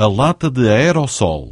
a lata de aerossol.